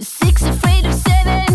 Six afraid of seven.